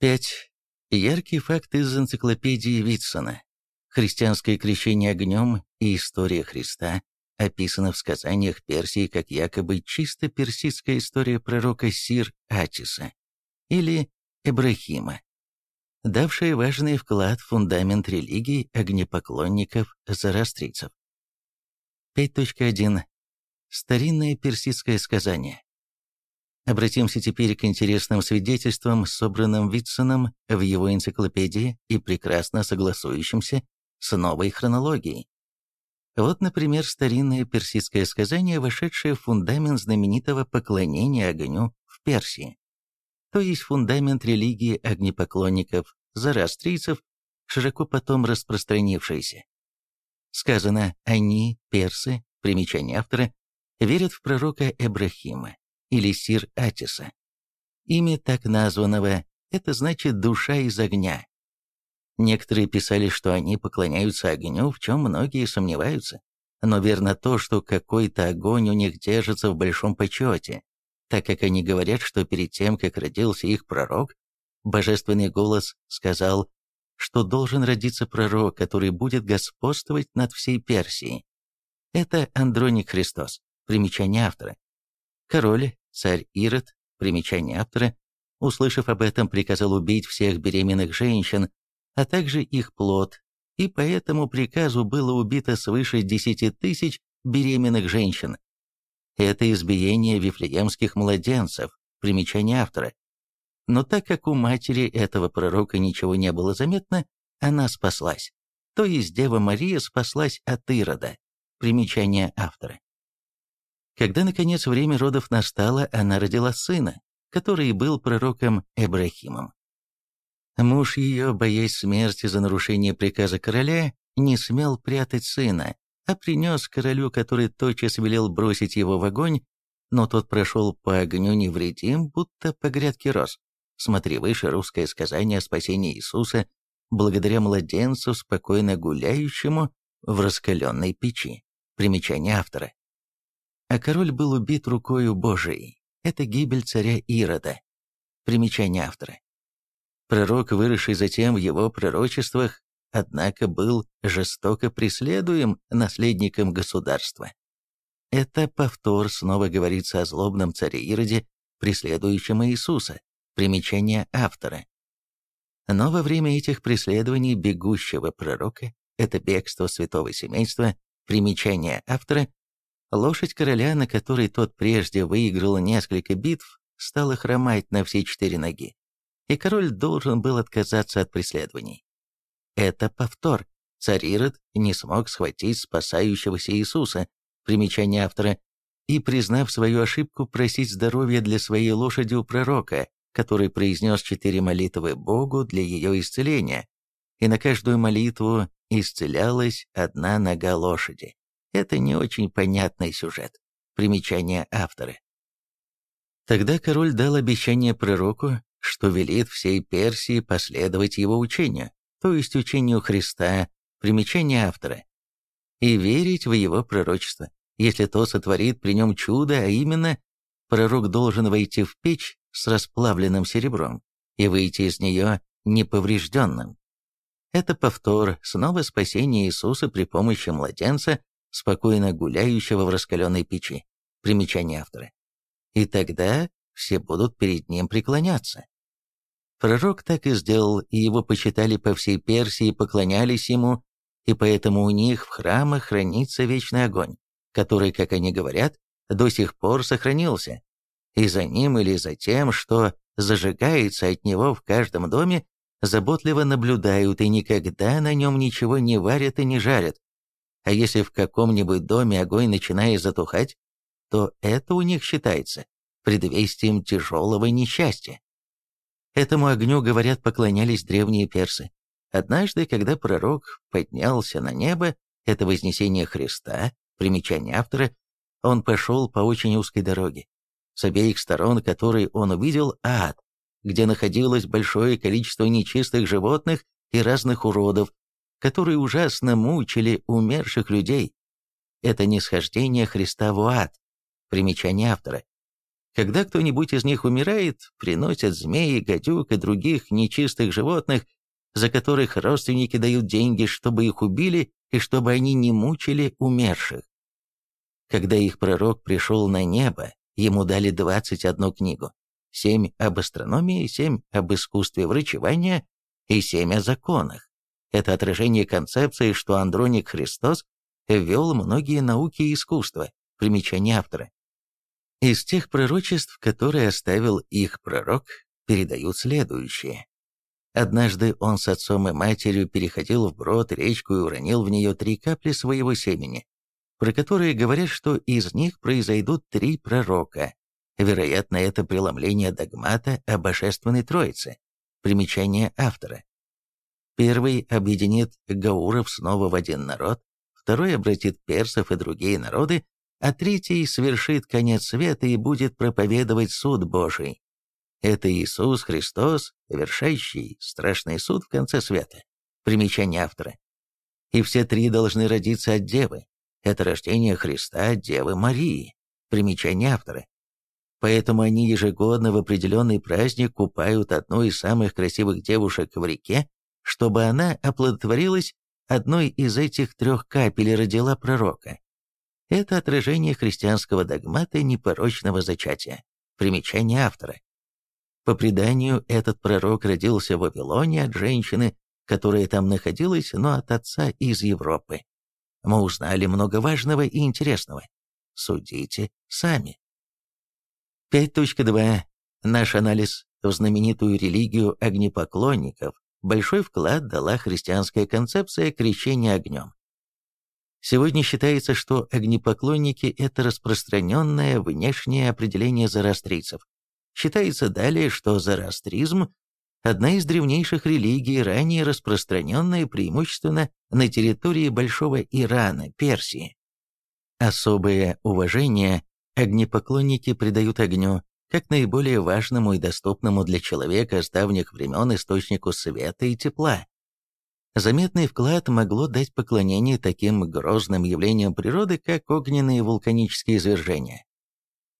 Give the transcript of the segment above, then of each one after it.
5. Яркий факт из энциклопедии Витсона. Христианское крещение огнем и история Христа описана в сказаниях Персии как якобы чисто персидская история пророка Сир Атиса или Эбрахима, давшая важный вклад в фундамент религии огнепоклонников-зарастрийцев. 5.1. Старинное персидское сказание. Обратимся теперь к интересным свидетельствам, собранным Витсоном в его энциклопедии и прекрасно согласующимся с новой хронологией. Вот, например, старинное персидское сказание, вошедшее в фундамент знаменитого поклонения огню в Персии, то есть фундамент религии огнепоклонников, зарастрийцев, широко потом распространившийся. Сказано «они, персы», примечание автора, верят в пророка Эбрахима или Сир Атиса. Имя так названного – это значит «душа из огня», Некоторые писали, что они поклоняются огню, в чем многие сомневаются. Но верно то, что какой-то огонь у них держится в большом почете, так как они говорят, что перед тем, как родился их пророк, божественный голос сказал, что должен родиться пророк, который будет господствовать над всей Персией. Это Андроник Христос, примечание автора. Король, царь Ирод, примечание автора, услышав об этом, приказал убить всех беременных женщин, а также их плод, и по этому приказу было убито свыше 10 тысяч беременных женщин. Это избиение вифлеемских младенцев, примечание автора. Но так как у матери этого пророка ничего не было заметно, она спаслась. То есть Дева Мария спаслась от Ирода, примечание автора. Когда, наконец, время родов настало, она родила сына, который был пророком Эбрахимом. Муж ее, боясь смерти за нарушение приказа короля, не смел прятать сына, а принес королю, который тотчас велел бросить его в огонь, но тот прошел по огню невредим, будто по грядке роз. Смотри выше русское сказание о спасении Иисуса благодаря младенцу, спокойно гуляющему в раскаленной печи. Примечание автора. А король был убит рукою Божией. Это гибель царя Ирода. Примечание автора. Пророк, выросший затем в его пророчествах, однако был жестоко преследуем наследником государства. Это повтор снова говорится о злобном царе Ироде, преследующем Иисуса. Примечание автора. Но во время этих преследований бегущего пророка, это бегство святого семейства, примечание автора, лошадь короля, на которой тот прежде выиграл несколько битв, стала хромать на все четыре ноги и король должен был отказаться от преследований. Это повтор. Царь Ирод не смог схватить спасающегося Иисуса, примечание автора, и, признав свою ошибку, просить здоровья для своей лошади у пророка, который произнес четыре молитвы Богу для ее исцеления, и на каждую молитву исцелялась одна нога лошади. Это не очень понятный сюжет. Примечание автора. Тогда король дал обещание пророку, что велит всей Персии последовать его учению, то есть учению Христа, примечание автора, и верить в его пророчество, если то сотворит при нем чудо, а именно, пророк должен войти в печь с расплавленным серебром и выйти из нее неповрежденным. Это повтор снова спасения Иисуса при помощи младенца, спокойно гуляющего в раскаленной печи. Примечание автора. И тогда все будут перед ним преклоняться. Пророк так и сделал, и его почитали по всей Персии, поклонялись ему, и поэтому у них в храмах хранится вечный огонь, который, как они говорят, до сих пор сохранился. И за ним или за тем, что зажигается от него в каждом доме, заботливо наблюдают и никогда на нем ничего не варят и не жарят. А если в каком-нибудь доме огонь начинает затухать, то это у них считается предвестием тяжелого несчастья. Этому огню, говорят, поклонялись древние персы. Однажды, когда пророк поднялся на небо, это вознесение Христа, примечание автора, он пошел по очень узкой дороге, с обеих сторон которой он увидел ад, где находилось большое количество нечистых животных и разных уродов, которые ужасно мучили умерших людей. Это нисхождение Христа в ад, примечание автора. Когда кто-нибудь из них умирает, приносят змеи, гадюк и других нечистых животных, за которых родственники дают деньги, чтобы их убили и чтобы они не мучили умерших. Когда их пророк пришел на небо, ему дали 21 книгу, 7 об астрономии, 7 об искусстве врачевания и 7 о законах. Это отражение концепции, что Андроник Христос ввел многие науки и искусства, примечание автора. Из тех пророчеств, которые оставил их пророк, передают следующее. Однажды он с отцом и матерью переходил в брод речку и уронил в нее три капли своего семени, про которые говорят, что из них произойдут три пророка. Вероятно, это преломление догмата о Божественной Троице. Примечание автора. Первый объединит гауров снова в один народ, второй обратит персов и другие народы, а третий свершит конец света и будет проповедовать суд Божий. Это Иисус Христос, вершащий страшный суд в конце света. Примечание автора. И все три должны родиться от Девы. Это рождение Христа от Девы Марии. Примечание автора. Поэтому они ежегодно в определенный праздник купают одну из самых красивых девушек в реке, чтобы она оплодотворилась одной из этих трех капель и родила пророка. Это отражение христианского догмата непорочного зачатия. Примечание автора. По преданию, этот пророк родился в Вавилоне от женщины, которая там находилась, но от отца из Европы. Мы узнали много важного и интересного. Судите сами. 5.2. Наш анализ в знаменитую религию огнепоклонников большой вклад дала христианская концепция крещения огнем. Сегодня считается, что огнепоклонники – это распространенное внешнее определение зороастрийцев. Считается далее, что зороастризм – одна из древнейших религий, ранее распространенная преимущественно на территории Большого Ирана, Персии. Особое уважение огнепоклонники придают огню, как наиболее важному и доступному для человека с давних времен источнику света и тепла. Заметный вклад могло дать поклонение таким грозным явлениям природы, как огненные вулканические извержения.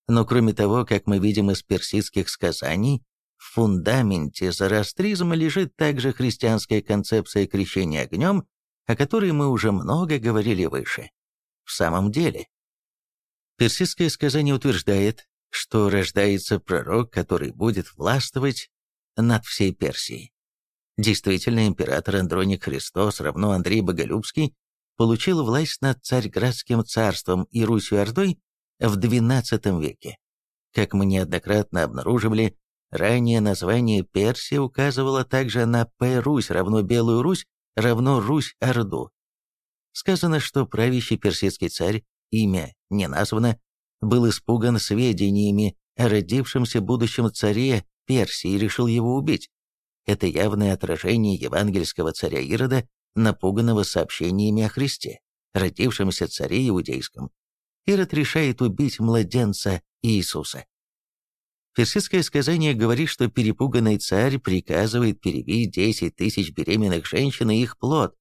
Но кроме того, как мы видим из персидских сказаний, в фундаменте зороастризма лежит также христианская концепция крещения огнем, о которой мы уже много говорили выше. В самом деле, персидское сказание утверждает, что рождается пророк, который будет властвовать над всей Персией. Действительно, император Андроник Христос, равно Андрей Боголюбский, получил власть над Царьградским царством и Русью-Ордой в XII веке. Как мы неоднократно обнаруживали, ранее название Персия указывало также на П-Русь равно Белую Русь равно Русь-Орду. Сказано, что правящий персидский царь, имя не названо, был испуган сведениями о родившемся будущем царе Персии и решил его убить. Это явное отражение евангельского царя Ирода, напуганного сообщениями о Христе, родившемся царе иудейском. Ирод решает убить младенца Иисуса. Персидское сказание говорит, что перепуганный царь приказывает перебить 10 тысяч беременных женщин и их плод.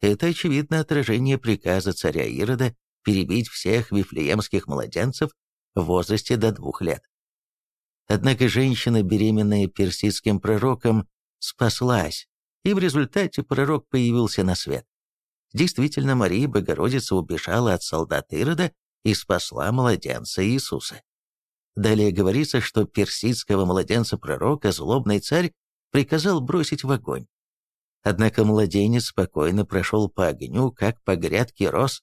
Это, очевидно, отражение приказа царя Ирода перебить всех вифлеемских младенцев в возрасте до двух лет. Однако женщина, беременная персидским пророком, спаслась, и в результате пророк появился на свет. Действительно, Мария Богородица убежала от солдат Ирода и спасла младенца Иисуса. Далее говорится, что персидского младенца-пророка злобный царь приказал бросить в огонь. Однако младенец спокойно прошел по огню, как по грядке рос,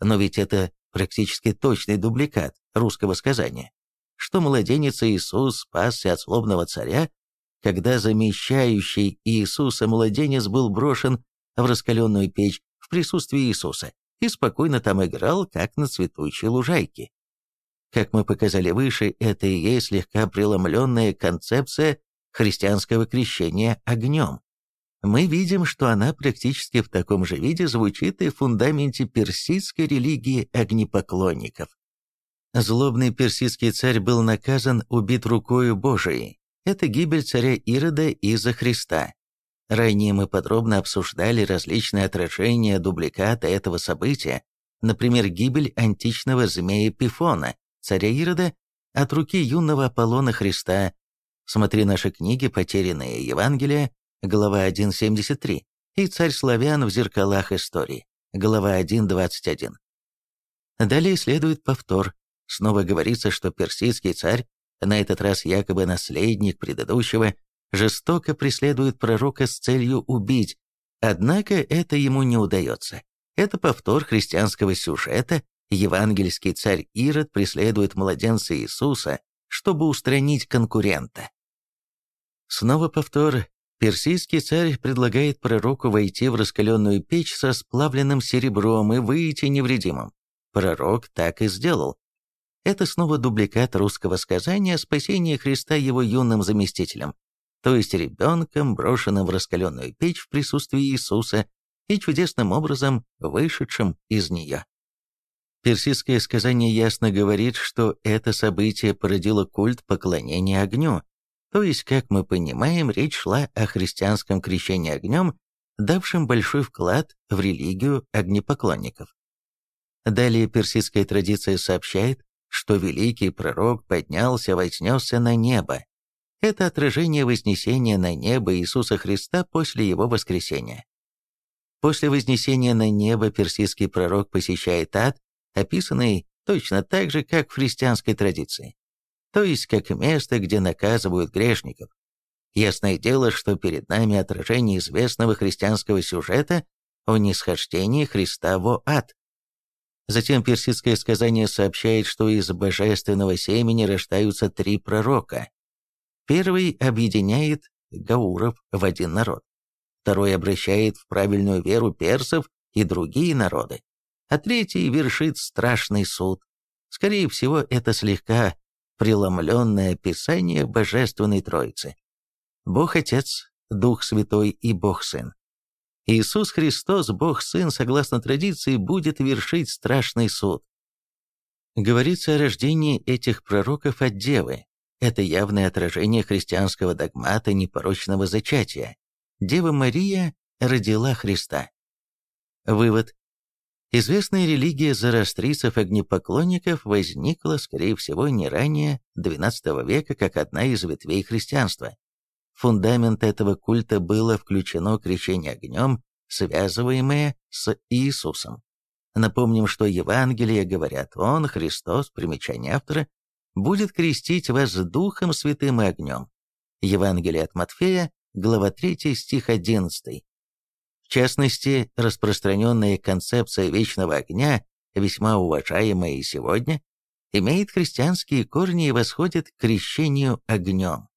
но ведь это практически точный дубликат русского сказания, что младенец Иисус спасся от злобного царя, когда замещающий Иисуса младенец был брошен в раскаленную печь в присутствии Иисуса и спокойно там играл, как на цветущей лужайке. Как мы показали выше, это и есть слегка преломленная концепция христианского крещения огнем мы видим, что она практически в таком же виде звучит и в фундаменте персидской религии огнепоклонников. Злобный персидский царь был наказан, убит рукою Божией. Это гибель царя Ирода из-за Христа. Ранее мы подробно обсуждали различные отражения дубликата этого события, например, гибель античного змея Пифона, царя Ирода, от руки юного Аполлона Христа. Смотри наши книги «Потерянные Евангелия», глава 1.73, и «Царь славян в зеркалах истории», глава 1.21. Далее следует повтор. Снова говорится, что персидский царь, на этот раз якобы наследник предыдущего, жестоко преследует пророка с целью убить, однако это ему не удается. Это повтор христианского сюжета, евангельский царь Ирод преследует младенца Иисуса, чтобы устранить конкурента. Снова повтор. Персидский царь предлагает пророку войти в раскаленную печь со сплавленным серебром и выйти невредимым. Пророк так и сделал. Это снова дубликат русского сказания о спасении Христа его юным заместителем, то есть ребенком, брошенным в раскаленную печь в присутствии Иисуса и чудесным образом вышедшим из нее. Персидское сказание ясно говорит, что это событие породило культ поклонения огню, то есть, как мы понимаем, речь шла о христианском крещении огнем, давшем большой вклад в религию огнепоклонников. Далее персидская традиция сообщает, что великий пророк поднялся, вознесся на небо. Это отражение вознесения на небо Иисуса Христа после его воскресения. После вознесения на небо персидский пророк посещает ад, описанный точно так же, как в христианской традиции, то есть как место, где наказывают грешников. Ясное дело, что перед нами отражение известного христианского сюжета о нисхождении Христа во ад. Затем персидское сказание сообщает, что из божественного семени рождаются три пророка. Первый объединяет гауров в один народ. Второй обращает в правильную веру персов и другие народы. А третий вершит страшный суд. Скорее всего, это слегка преломленное описание Божественной Троицы. Бог Отец, Дух Святой и Бог Сын. Иисус Христос, Бог Сын, согласно традиции, будет вершить страшный суд. Говорится о рождении этих пророков от Девы. Это явное отражение христианского догмата непорочного зачатия. Дева Мария родила Христа. Вывод. Известная религия зороастрийцев-огнепоклонников возникла, скорее всего, не ранее XII века, как одна из ветвей христианства фундамент этого культа было включено крещение огнем, связываемое с Иисусом. Напомним, что Евангелие говорят, Он, Христос, примечание автора, будет крестить вас Духом Святым и огнем. Евангелие от Матфея, глава 3, стих 11. В частности, распространенная концепция вечного огня, весьма уважаемая и сегодня, имеет христианские корни и восходит к крещению огнем.